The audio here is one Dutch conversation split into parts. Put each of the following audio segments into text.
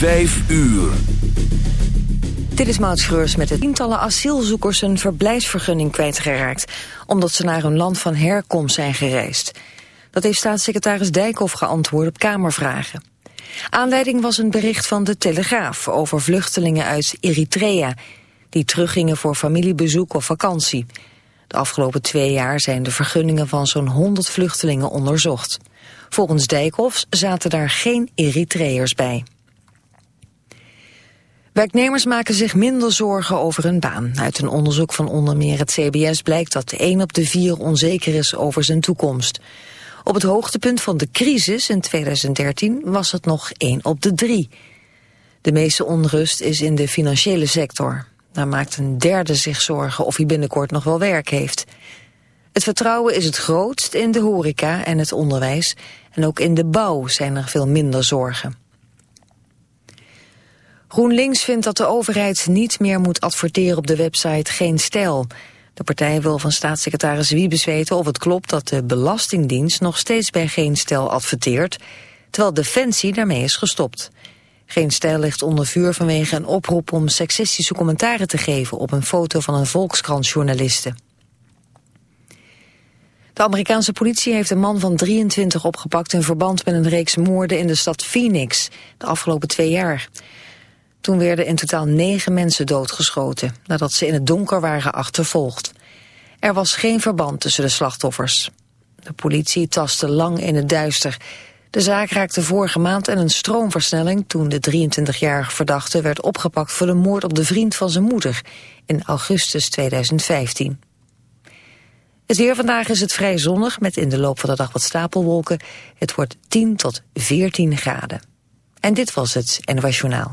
Vijf uur. Dit is Maud met het tientallen asielzoekers een verblijfsvergunning kwijtgeraakt... omdat ze naar hun land van herkomst zijn gereisd. Dat heeft staatssecretaris Dijkhoff geantwoord op Kamervragen. Aanleiding was een bericht van De Telegraaf over vluchtelingen uit Eritrea... die teruggingen voor familiebezoek of vakantie. De afgelopen twee jaar zijn de vergunningen van zo'n 100 vluchtelingen onderzocht. Volgens Dijkhoff zaten daar geen Eritreërs bij. Werknemers maken zich minder zorgen over hun baan. Uit een onderzoek van onder meer het CBS blijkt dat 1 op de 4 onzeker is over zijn toekomst. Op het hoogtepunt van de crisis in 2013 was het nog 1 op de 3. De meeste onrust is in de financiële sector. Daar maakt een derde zich zorgen of hij binnenkort nog wel werk heeft. Het vertrouwen is het grootst in de horeca en het onderwijs. En ook in de bouw zijn er veel minder zorgen. GroenLinks vindt dat de overheid niet meer moet adverteren op de website Geen Stijl. De partij wil van staatssecretaris Wiebes weten of het klopt dat de Belastingdienst nog steeds bij Geen Stijl adverteert, terwijl Defensie daarmee is gestopt. Geen Stijl ligt onder vuur vanwege een oproep om seksistische commentaren te geven op een foto van een Volkskrant-journaliste. De Amerikaanse politie heeft een man van 23 opgepakt in verband met een reeks moorden in de stad Phoenix de afgelopen twee jaar. Toen werden in totaal negen mensen doodgeschoten, nadat ze in het donker waren achtervolgd. Er was geen verband tussen de slachtoffers. De politie tastte lang in het duister. De zaak raakte vorige maand in een stroomversnelling toen de 23-jarige verdachte werd opgepakt voor de moord op de vriend van zijn moeder in augustus 2015. Het weer vandaag is het vrij zonnig met in de loop van de dag wat stapelwolken. Het wordt 10 tot 14 graden. En dit was het NOS Journaal.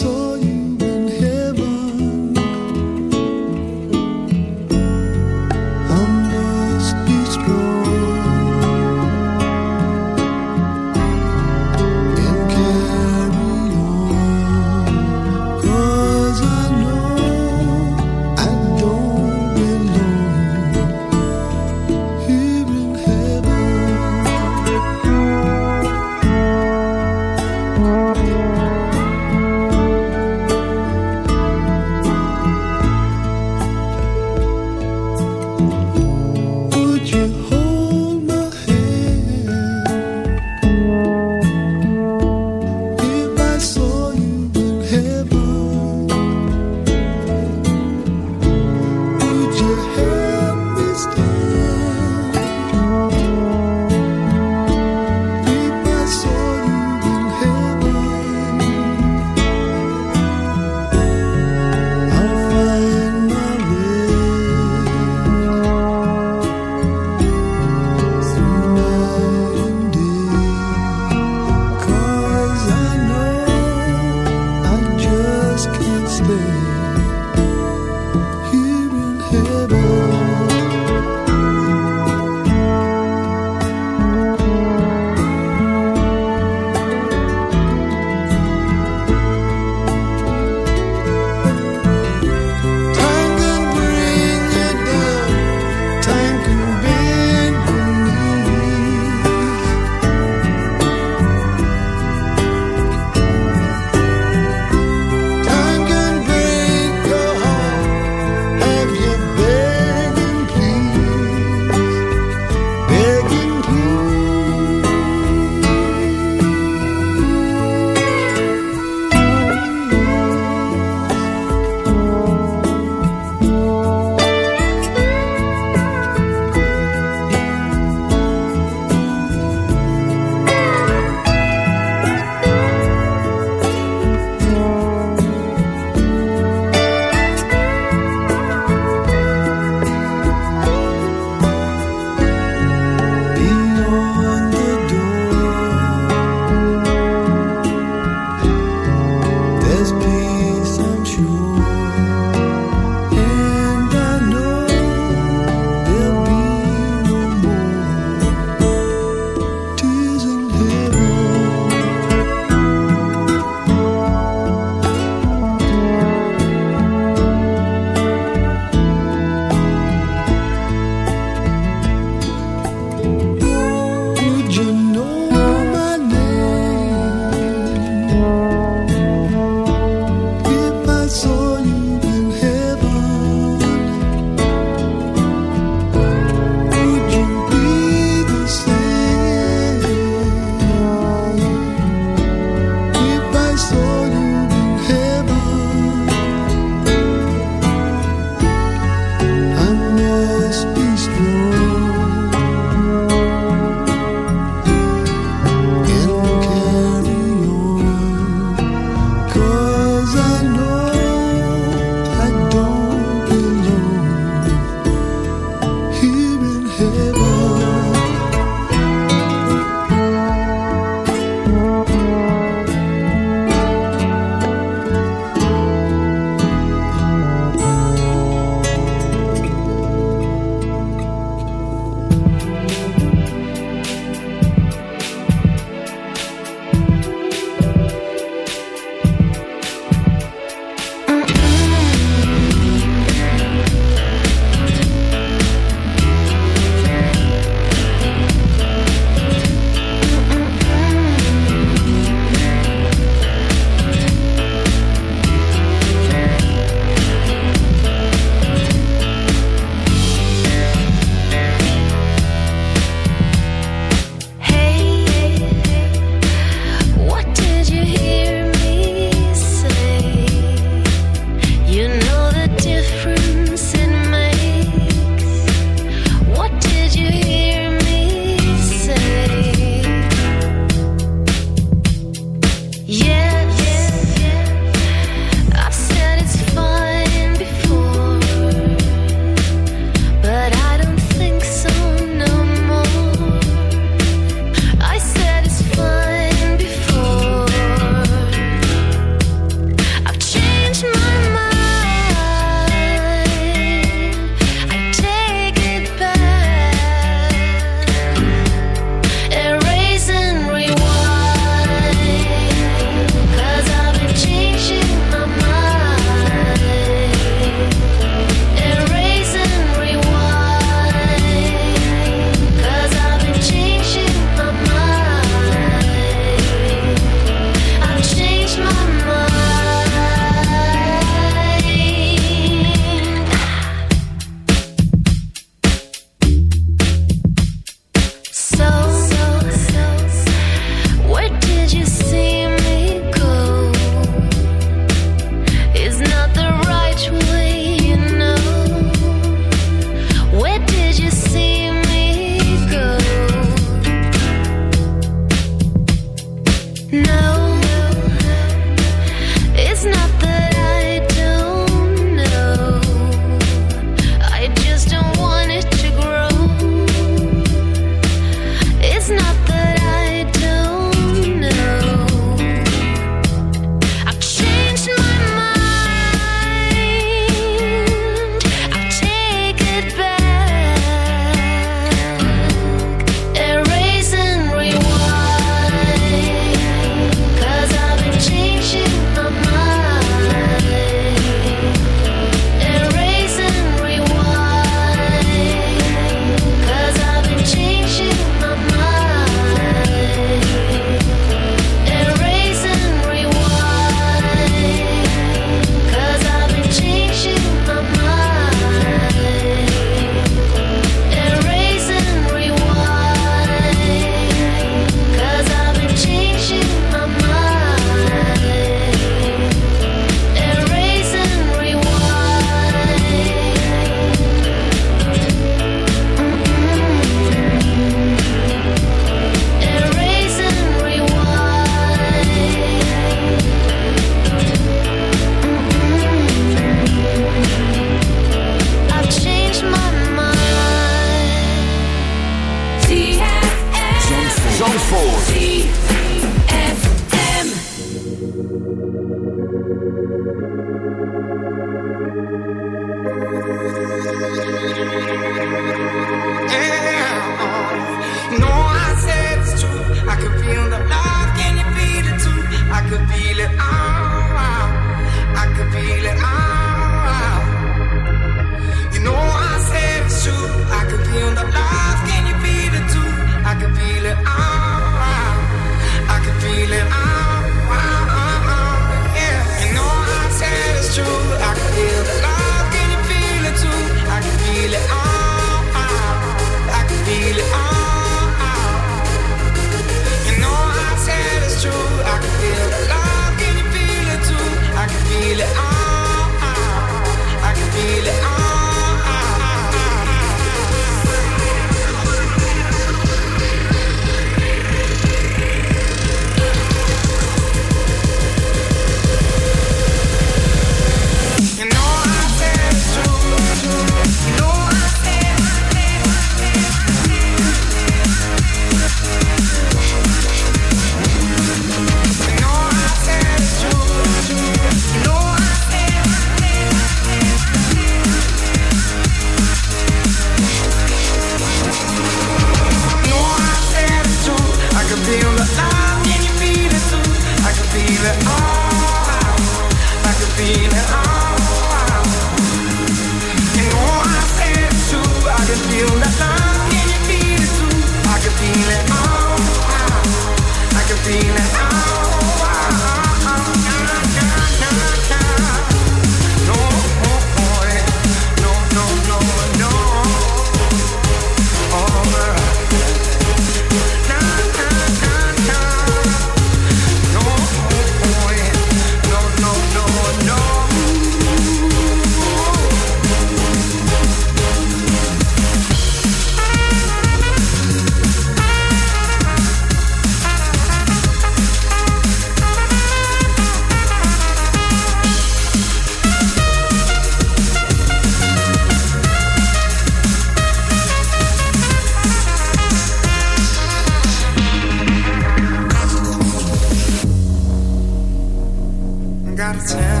out of town.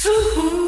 似乎。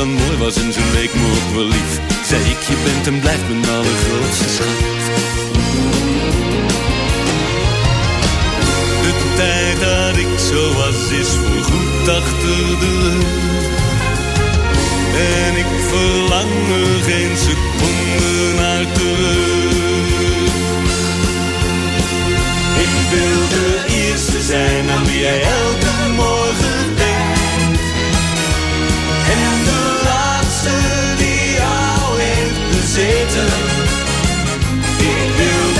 Dan mooi was en leek me ook wel lief. Zei ik, je bent en blijft mijn allergrootste schat. De tijd dat ik zo was is voorgoed achter de rug. En ik verlang er geen seconde naar terug. Ik wil de eerste zijn aan wie jij elke morgen Satan, if you.